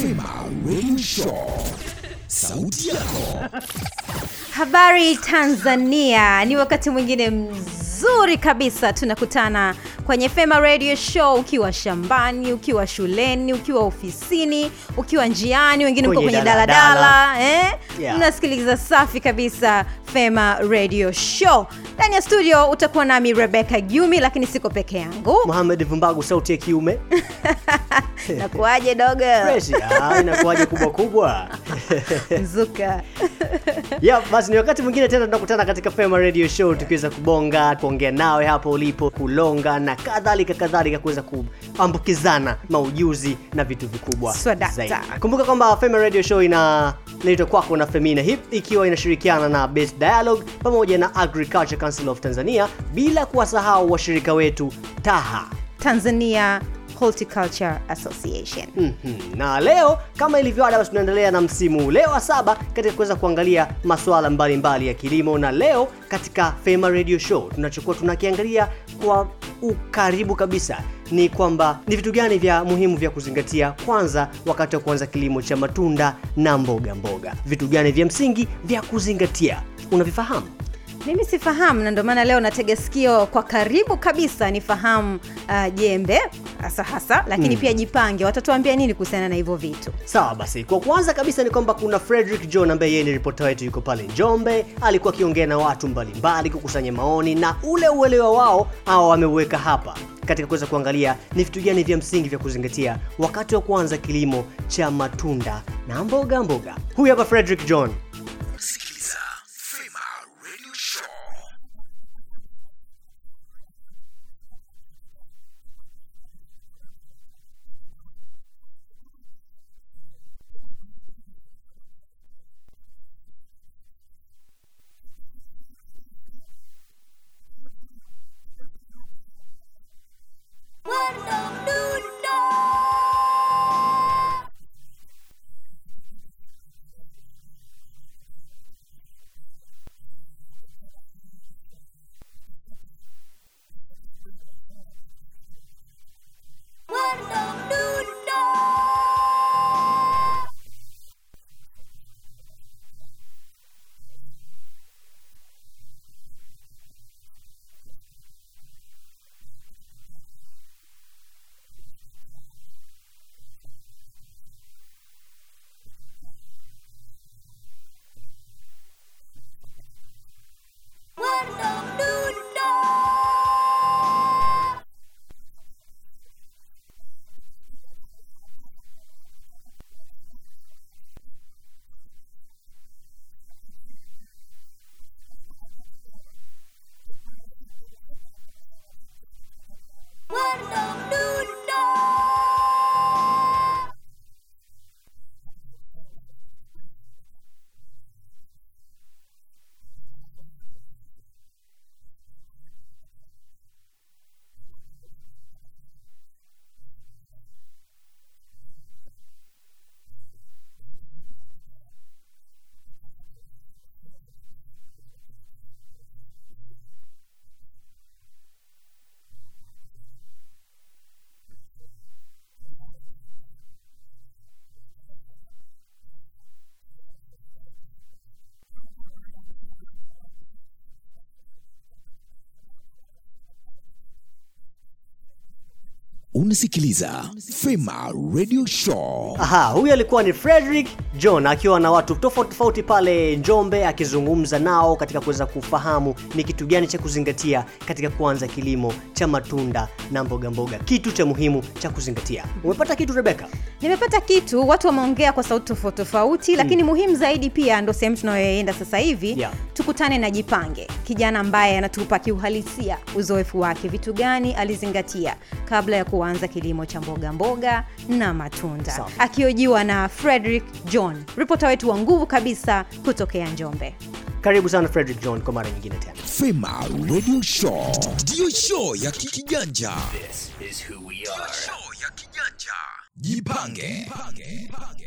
Fema Radio Show. Sauti yako. Habari Tanzania, ni wakati mwingine mzuri kabisa tunakutana kwenye Fema Radio Show, ukiwa shambani, ukiwa shuleni, ukiwa ofisini, ukiwa njiani, wengine mko Kwenye daladala. eh? Yeah. Unasikiliza safi kabisa Fema Radio Show. Ndani ya studio utakuwa nami Rebecca Gyumi, lakini siko peke yangu. Muhammad Vumbagu, sauti ya kiume. Nakuaje dogo? Fresh. Ah, inakuwaje kubwa kubwa? Mzuka. yeah, basi ni wakati mwingine tena tunakutana katika Fema Radio Show tukiweza kubonga, kuongea nawe hapo ulipo, kulonga na kadhalika kadhalika, kuweza kuambukizana maujuzi na vitu vikubwa zaidi. Kumbuka kwamba Fema Radio Show inaletwa kwako na Femina Hip ikiwa inashirikiana na Best Dialogue pamoja na Agriculture Council of Tanzania, bila kuwasahau washirika wetu TAHA. Tanzania Horticulture Association. Mm -hmm. na leo kama ilivyo ada basi tunaendelea na msimu leo wa saba katika kuweza kuangalia masuala mbalimbali mbali ya kilimo na leo katika Fema Radio Show tunachokuwa tunakiangalia kwa ukaribu kabisa. Ni kwamba ni vitu gani vya muhimu vya kuzingatia kwanza wakati wa kuanza kilimo cha matunda na mboga mboga? Vitu gani vya msingi vya kuzingatia? Unavifahamu Mimi sifahamu na ndio maana leo natega sikio kwa karibu kabisa nifahamu uh, jembe hasa hasa, lakini Mm. pia jipange, watatuambia nini kuhusiana na hivyo vitu. Sawa basi, kwa kwanza kabisa ni kwamba kuna Frederick John ambaye yeye ni ripota wetu, yuko pale Njombe. Alikuwa akiongea na watu mbalimbali kukusanya maoni na ule uelewa wao au wameuweka hapa katika kuweza kuangalia ni vitu gani vya msingi vya kuzingatia wakati wa kuanza kilimo cha matunda na mboga mboga. Huyu hapa Frederick John. Unasikiliza Fema Radio Show. Aha, huyu alikuwa ni Frederick John akiwa na watu tofauti tofauti pale Njombe akizungumza nao katika kuweza kufahamu ni kitu gani cha kuzingatia katika kuanza kilimo cha matunda na mboga mboga. Kitu cha muhimu cha kuzingatia. Umepata kitu Rebeka? Nimepata kitu, watu wameongea kwa sauti tofauti tofauti, lakini muhimu zaidi pia ndo sehemu tunayoenda sasa hivi Yeah. tukutane na Jipange, kijana ambaye anatupa kiuhalisia uzoefu wake, vitu gani alizingatia kabla ya kuanza kilimo cha mboga mboga na matunda, akiojiwa na Frederick John, ripota wetu wa nguvu kabisa kutokea Njombe. Karibu sana Frederick John kwa mara nyingine tena. Fema Radio Show. Ndiyo show ya kikijanja Show ya kijanja. Jipange. Jipange.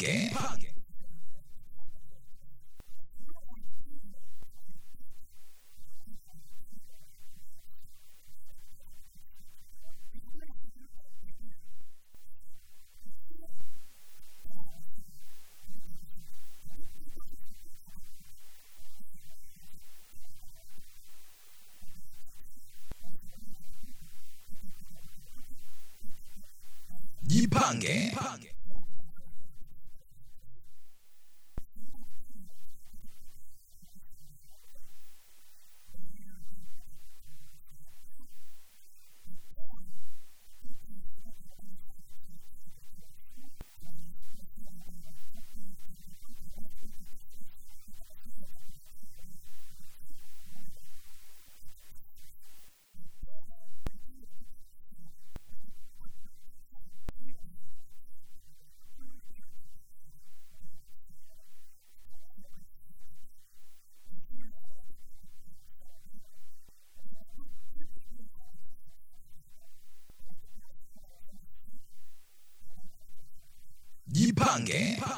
Jipange. Jipange.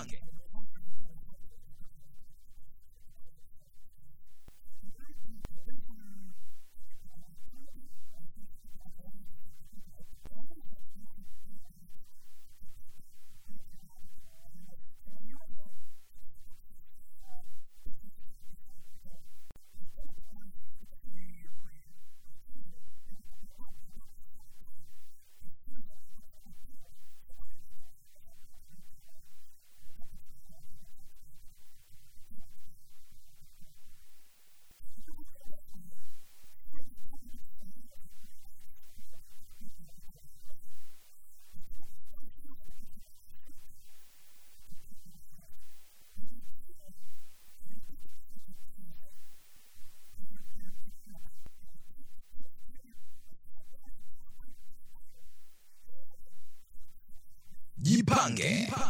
Jipange.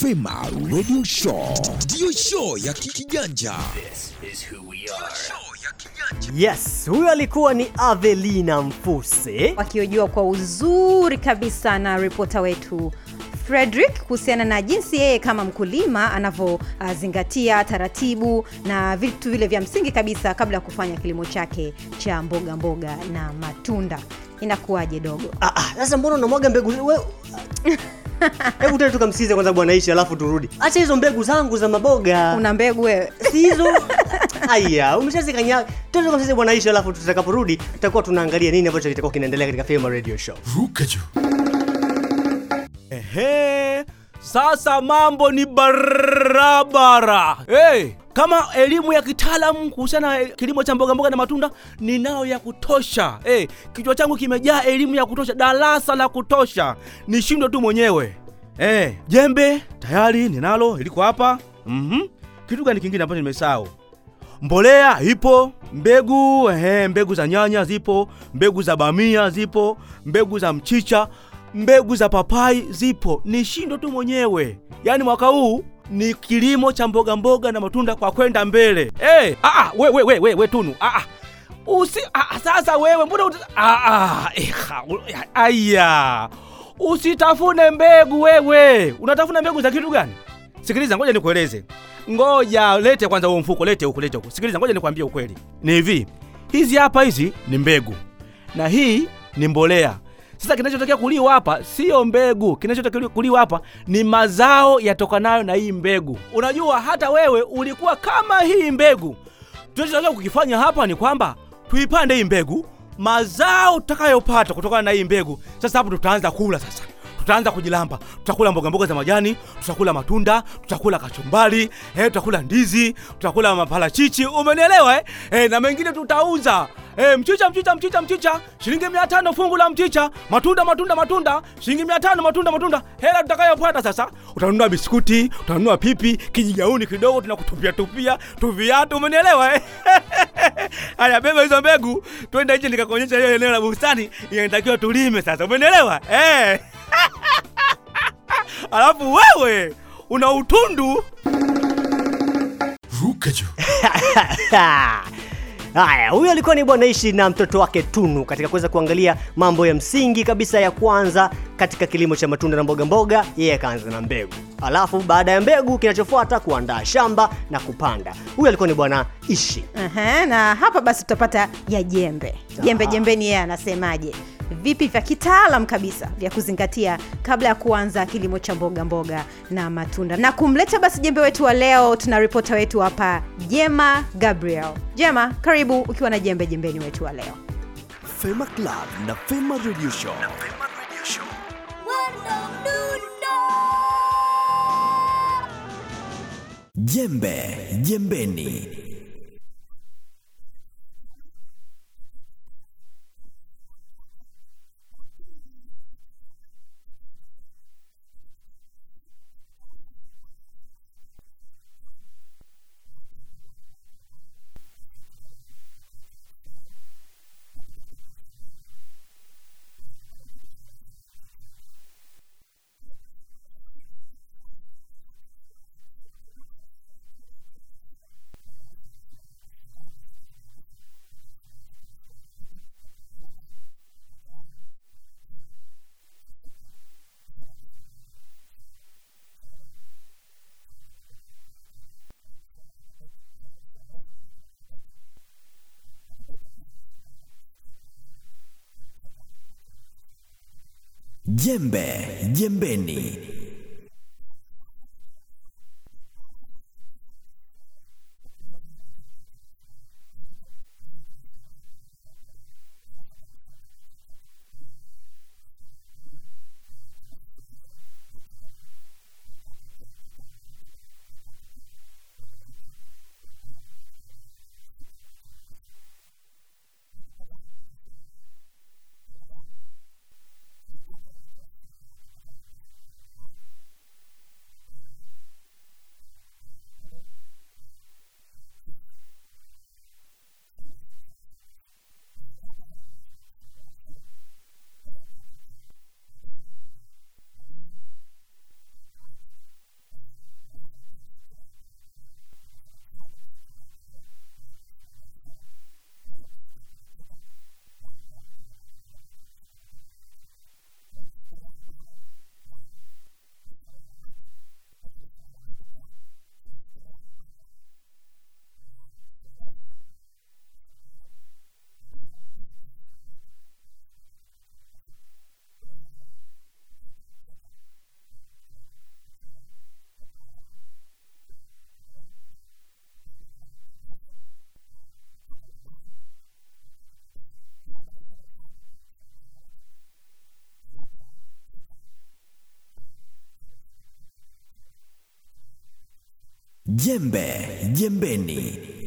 Fema Radio Show ndiyo show ya kijanja. Yes, huyo alikuwa ni Avelina Mfuse. wakiojua kwa uzuri kabisa na ripota wetu Frederick kuhusiana na jinsi yeye kama mkulima anavyozingatia taratibu na vitu vile vya msingi kabisa kabla ya kufanya kilimo chake cha mboga mboga na matunda. Inakuwaje dogo? Ah, ah, sasa mbona unamwaga mbegu we... Hebu tena tukamsikize kwanza bwana Ishi alafu turudi. Acha hizo mbegu zangu za maboga. Una mbegu wewe? Si hizo Aya, umeshazikanya. Tena kwa sisi bwana Aisha, alafu tutakaporudi tutakuwa tunaangalia nini ambacho kitakuwa kinaendelea katika Fema Radio Show. ruka juu Ehe, sasa mambo ni barabara. Hey, kama elimu ya kitaalamu kuhusiana na kilimo cha mboga mboga na matunda ninayo ya kutosha. Eh, kichwa changu kimejaa elimu ya kutosha, darasa la kutosha, nishindwe tu mwenyewe. Eh, jembe tayari ninalo, iliko hapa. Mhm. Kitu gani kingine ambacho nimesahau? mbolea ipo, mbegu ehe, mbegu za nyanya zipo, mbegu za bamia zipo, mbegu za mchicha, mbegu za papai zipo. nishindwe tu mwenyewe. Yaani mwaka huu ni kilimo cha mboga mboga na matunda kwa kwenda mbele. Eh, ah, ah, we, we, we, we, we Tunu. Ah, ah. Usi ah, sasa wewe mbona aya. Usitafune mbegu wewe. Unatafuna mbegu za kitu gani? Sikiliza, ngoja nikueleze. Ngoja lete kwanza huo mfuko, lete huko, lete huko. Sikiliza, ngoja nikwambie ukweli. Ni hivi, hizi hapa hizi ni mbegu na hii ni mbolea. Sasa kinachotakiwa kuliwa hapa sio mbegu, kinachotakiwa kuliwa hapa ni mazao yatokanayo na hii mbegu. Unajua, hata wewe ulikuwa kama hii mbegu. Tunachotakiwa kukifanya hapa ni kwamba tuipande hii mbegu, mazao tutakayopata kutokana na hii mbegu, sasa hapo tutaanza kula sasa tutaanza kujilamba, tutakula mboga mboga za majani, tutakula matunda, tutakula kachumbari, eh, tutakula ndizi, tutakula maparachichi, umenielewa eh? Eh, na mengine tutauza eh, mchicha mchicha mchicha mchicha shilingi mia tano fungu la mchicha, matunda matunda matunda shilingi mia tano matunda matunda. Hela tutakayopata sasa, utanunua biskuti, utanunua pipi, kijigauni kidogo tunakutupia tupia tu viatu, umenielewa eh? Haya, beba hizo mbegu, twende nje nikakuonyesha hiyo eneo la bustani inatakiwa tulime sasa, umenielewa eh? Alafu wewe una utundu ruka juu Haya, huyo alikuwa ni Bwana Ishi na mtoto wake Tunu katika kuweza kuangalia mambo ya msingi kabisa ya kwanza katika kilimo cha matunda na mboga mboga. Yeye akaanza na mbegu, alafu baada ya mbegu kinachofuata kuandaa shamba na kupanda. Huyo alikuwa ni Bwana Ishi. Aha, na hapa basi tutapata ya jembe jembe jembeni yeye anasemaje vipi vya kitaalam kabisa vya kuzingatia kabla ya kuanza kilimo cha mboga mboga na matunda na kumleta basi jembe wetu wa leo tuna ripota wetu hapa jema gabriel jema karibu ukiwa na jembe jembeni wetu wa leo Fema Club na Fema Radio Show. Jembe jembeni. Jembe jembeni. Jembe jembeni.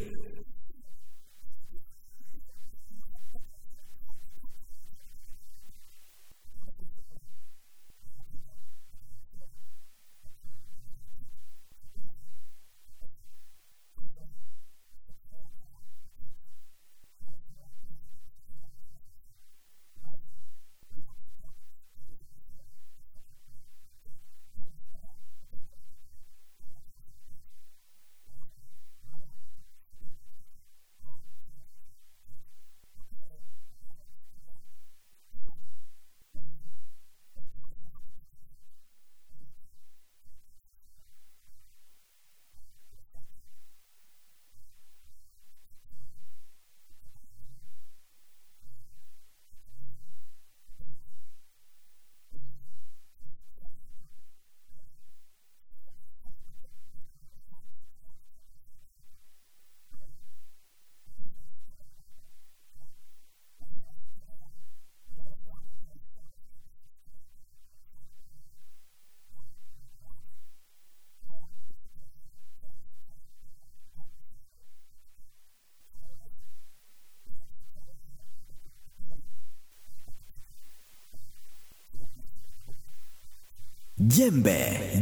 Jembe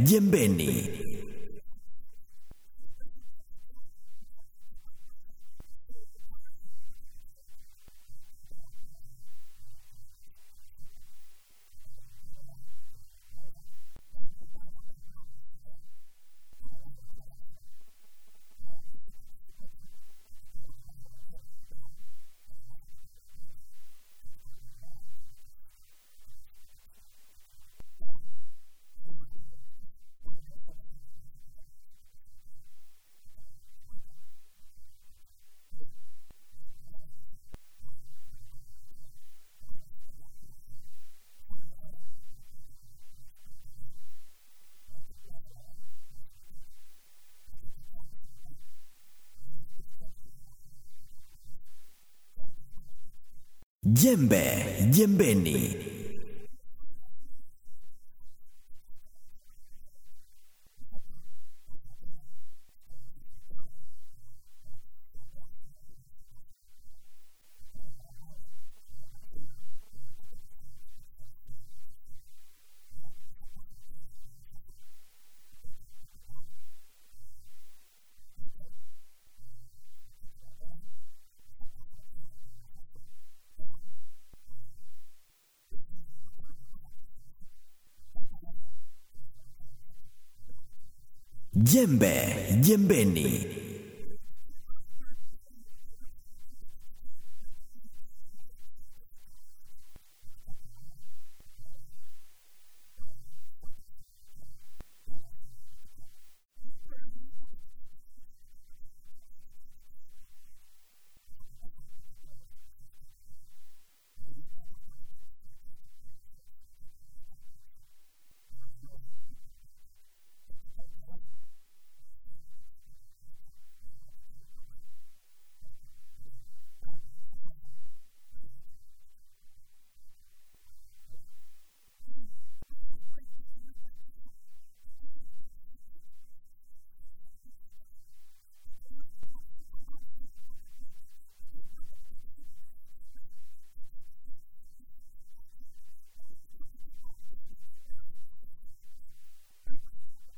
jembeni. Jembe jembeni. Jembe jembeni.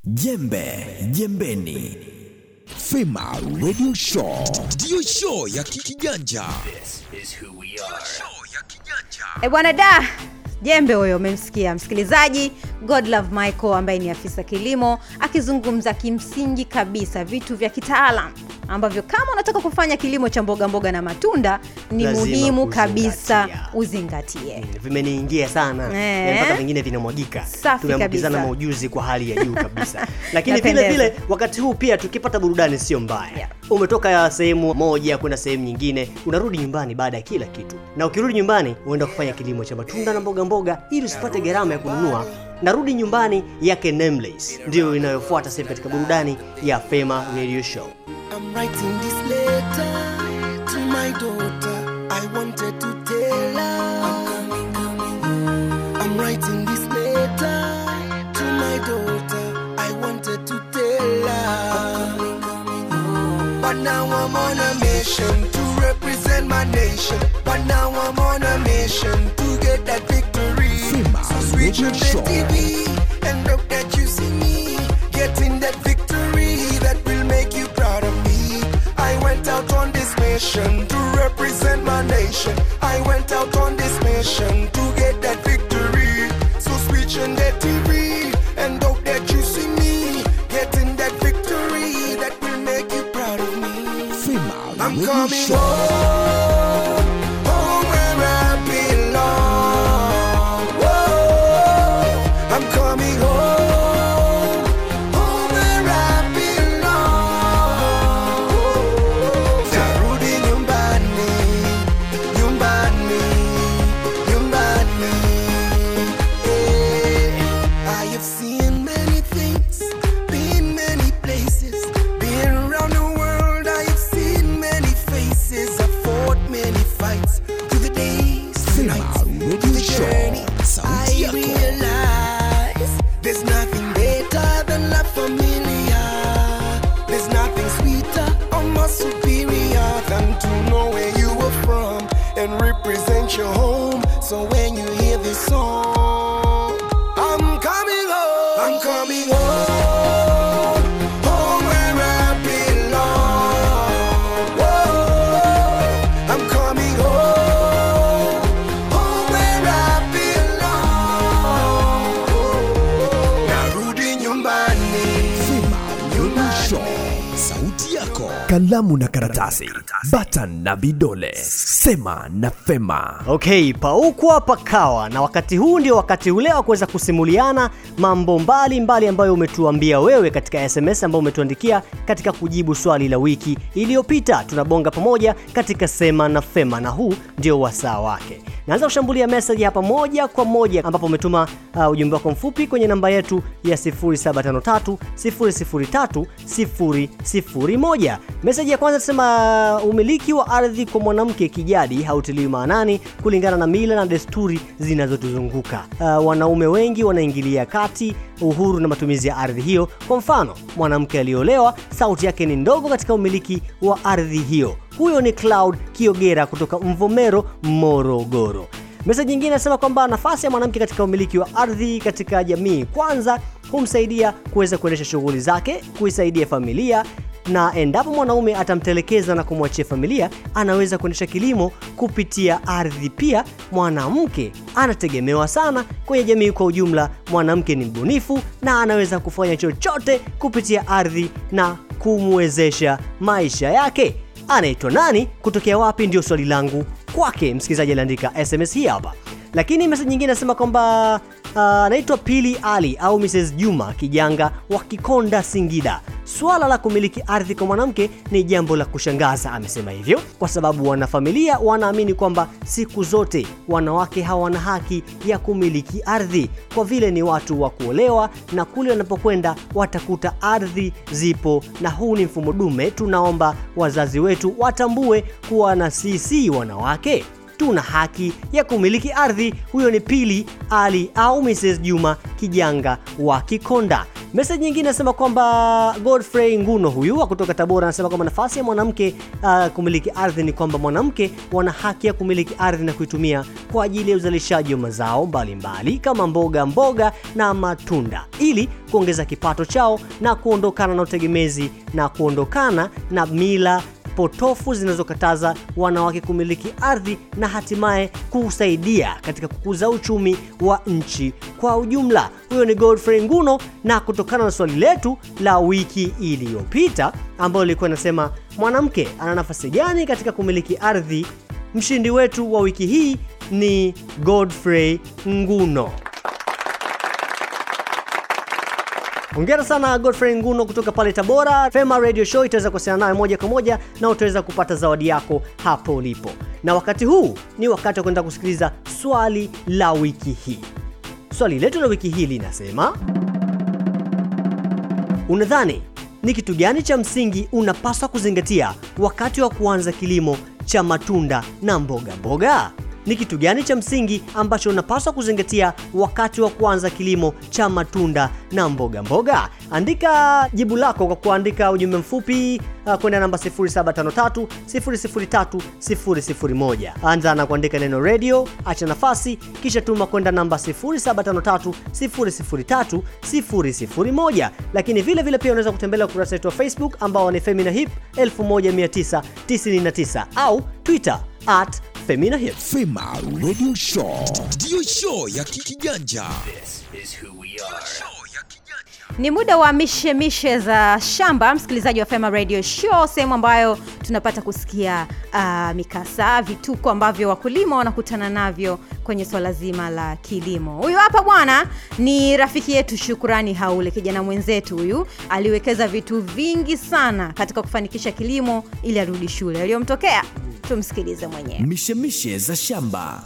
Jembe jembeni. Fema Radio Show. Ndiyo show ya kikiganja. E bwana da jembe huyo umemsikia. Msikilizaji godlove michael ambaye ni afisa kilimo akizungumza kimsingi kabisa vitu vya kitaalam ambavyo kama unataka kufanya kilimo cha mboga mboga na matunda ni Lazima muhimu kuzingatia. kabisa uzingatie. Vimeniingia sana. Eh. Yaani mpaka vingine vinamwagika. Tumeambukizana maujuzi kwa hali ya juu kabisa. Lakini vile vile wakati huu pia tukipata burudani sio mbaya. Yeah. umetoka sehemu moja kwenda sehemu nyingine unarudi nyumbani baada ya kila kitu. Na ukirudi nyumbani uenda kufanya kilimo cha matunda na mboga mboga ili usipate gharama ya kununua. Narudi nyumbani yake Nameless. Ndiyo inayofuata sasa katika burudani ya Fema Radio Show I'm writing this letter to my daughter. I wanted to tell her I'm coming, coming. I'm writing this letter to my daughter. I wanted to tell her I'm coming, coming. But now I'm on a mission to represent my nation. But now I'm on a mission to get that victory. Fema So switch on the TV I went out on this mission Kalamu na karatasi, bata na vidole, sema na Fema. Okay, paukwa pakawa, na wakati huu ndio wakati ule wa kuweza kusimuliana mambo mbalimbali mbali ambayo umetuambia wewe katika SMS ambayo umetuandikia katika kujibu swali la wiki iliyopita. Tunabonga pamoja katika sema na Fema, na huu ndio wasaa wake. Naanza kushambulia message hapa moja kwa moja, ambapo umetuma uh, ujumbe wako mfupi kwenye namba yetu ya 0753 003 001. Message ya kwanza nasema umiliki wa ardhi kwa mwanamke kijadi hautiliwi maanani kulingana na mila na desturi zinazotuzunguka. Uh, wanaume wengi wanaingilia kati uhuru na matumizi ya ardhi hiyo. Kwa mfano, mwanamke aliyeolewa sauti yake ni ndogo katika umiliki wa ardhi hiyo. Huyo ni Cloud Kiogera kutoka Mvomero, Morogoro. Meseji nyingine inasema kwamba nafasi ya mwanamke katika umiliki wa ardhi katika jamii kwanza humsaidia kuweza kuendesha shughuli zake, kuisaidia familia na endapo mwanaume atamtelekeza na kumwachia familia, anaweza kuendesha kilimo kupitia ardhi. Pia mwanamke anategemewa sana kwenye jamii kwa ujumla. Mwanamke ni mbunifu na anaweza kufanya chochote kupitia ardhi na kumwezesha maisha yake. Anaitwa nani? Kutokea wapi? Ndio swali langu kwake. Msikilizaji aliandika SMS hii hapa, lakini mesa nyingine anasema kwamba uh, anaitwa Pili Ali au Mrs Juma Kijanga wa Kikonda, Singida. Swala la kumiliki ardhi kwa mwanamke ni jambo la kushangaza, amesema hivyo kwa sababu wanafamilia wanaamini kwamba siku zote wanawake hawana haki ya kumiliki ardhi, kwa vile ni watu wa kuolewa na kule wanapokwenda watakuta ardhi zipo, na huu ni mfumo dume. Tunaomba wazazi wetu watambue kuwa na sisi wanawake tuna haki ya kumiliki ardhi. Huyo ni Pili Ali au Mrs Juma Kijanga wa Kikonda. Message nyingine nasema kwamba Godfrey Nguno huyu wa kutoka Tabora anasema kwamba nafasi ya mwanamke uh, kumiliki ardhi ni kwamba mwanamke wana haki ya kumiliki ardhi na kuitumia kwa ajili ya uzalishaji wa mazao mbalimbali mbali, kama mboga mboga na matunda ili kuongeza kipato chao na kuondokana na utegemezi na kuondokana na mila potofu zinazokataza wanawake kumiliki ardhi na hatimaye kusaidia katika kukuza uchumi wa nchi kwa ujumla. Huyo ni Godfrey Nguno, na kutokana na swali letu la wiki iliyopita ambayo ilikuwa inasema mwanamke ana nafasi gani katika kumiliki ardhi, mshindi wetu wa wiki hii ni Godfrey Nguno. ongera sana Godfrey Nguno kutoka pale Tabora. Fema Radio Show itaweza kuwasiliana naye moja kwa moja na utaweza kupata zawadi yako hapo ulipo. Na wakati huu ni wakati wa kwenda kusikiliza swali la wiki hii. Swali letu la wiki hii linasema, unadhani ni kitu gani cha msingi unapaswa kuzingatia wakati wa kuanza kilimo cha matunda na mboga mboga? Ni kitu gani cha msingi ambacho unapaswa kuzingatia wakati wa kuanza kilimo cha matunda na mboga mboga? Andika jibu lako kwa kuandika ujumbe mfupi uh, kwenda namba 0753 003 001. Anza na kuandika neno radio, acha nafasi, kisha tuma kwenda namba 0753 003 001. Lakini vile vile pia unaweza kutembelea ukurasa wetu wa Facebook ambao ni Femina Hip 1999 au Twitter at Femina Hits. Fema Radio Show ndiyo show ya kikiganja. Ni muda wa mishemishe za shamba, msikilizaji wa Fema Radio Show, sehemu ambayo tunapata kusikia uh, mikasa, vituko ambavyo wakulima wanakutana navyo kwenye swala zima la kilimo. Huyu hapa bwana ni rafiki yetu Shukurani Haule, kijana mwenzetu huyu, aliwekeza vitu vingi sana katika kufanikisha kilimo ili arudi shule. Aliyomtokea tumsikilize mwenyewe. mishemishe za shamba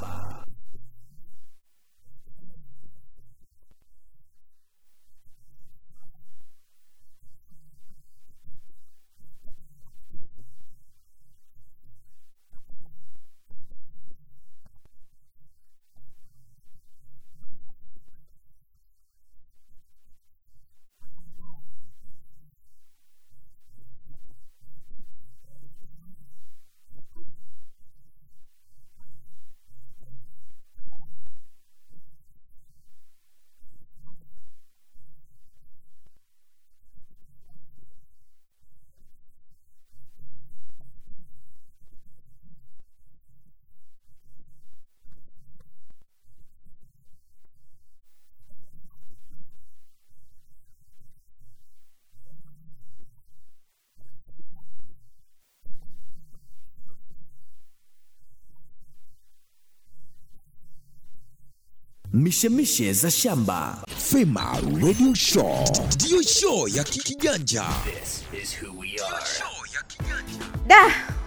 mishemishe za shamba Fema Radio Show ndiyo show ya kikijanja. Da,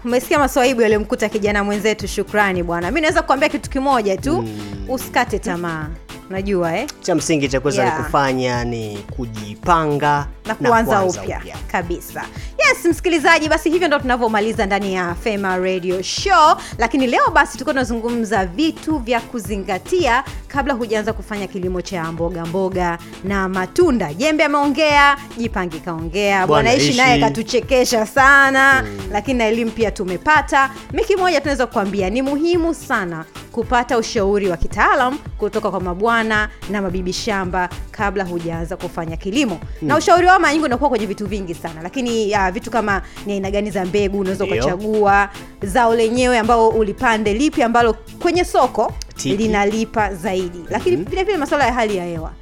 umesikia maswahibu yaliyomkuta kijana mwenzetu Shukrani bwana. Mi naweza kuambia kitu kimoja tu, mm. usikate tamaa. najua eh? Cha msingi cha kuweza Yeah. ni kufanya ni kujipanga na kuanza upya kabisa yes msikilizaji basi hivyo ndo tunavyomaliza ndani ya fema radio show. Lakini leo basi tulikuwa tunazungumza vitu vya kuzingatia kabla hujaanza kufanya kilimo cha mboga mboga na matunda. Jembe ameongea jipangi kaongea. Bwana ishi Ishi. naye katuchekesha sana. Mm, lakini na elimu pia tumepata. Miki moja tunaweza kukwambia ni muhimu sana kupata ushauri wa kitaalam kutoka kwa mabwana na mabibi shamba kabla hujaanza kufanya kilimo. Mm, na ushauri wao mara nyingi unakuwa kwenye vitu vingi sana. Lakini uh, vitu kama ni aina gani za mbegu unaweza ukachagua zao lenyewe ambao ulipande lipi ambalo kwenye soko Tiki. linalipa zaidi. Lakini vile vile masuala ya hali ya hewa.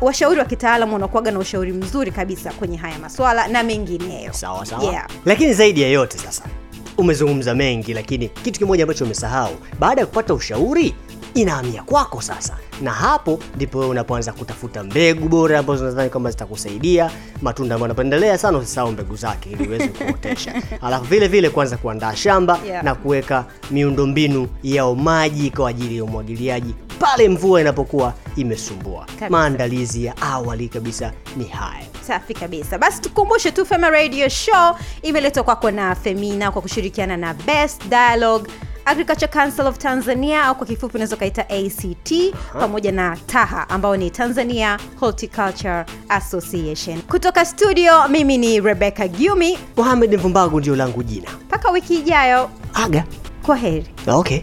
Washauri Wa- wa- wa kitaalamu wanakuaga na ushauri mzuri kabisa kwenye haya maswala na mengineyo. Sawa sawa. Yeah. lakini zaidi ya yote sasa umezungumza mengi lakini kitu kimoja ambacho umesahau baada ya kupata ushauri inahamia kwako sasa. Na hapo ndipo wewe unapoanza kutafuta mbegu bora ambazo unadhani kwamba zitakusaidia. Matunda ambayo unapendelea sana usisahau mbegu zake ili uweze kuotesha. Alafu vile vile kuanza kuandaa shamba Yeah. na kuweka miundombinu ya maji kwa ajili ya umwagiliaji pale mvua inapokuwa imesumbua. Maandalizi ya awali kabisa ni haya. Safi kabisa. Basi tukumbushe tu fema radio show imeletwa kwako na femina kwa kushirikiana na best dialogue agriculture council of tanzania au kwa kifupi unaweza ukaita act pamoja na taha ambao ni tanzania horticulture association. Kutoka studio mimi ni rebecca gyumi. Mohamed mvumbagu ndio langu jina. Mpaka wiki ijayo. Aga. Kwa heri. Okay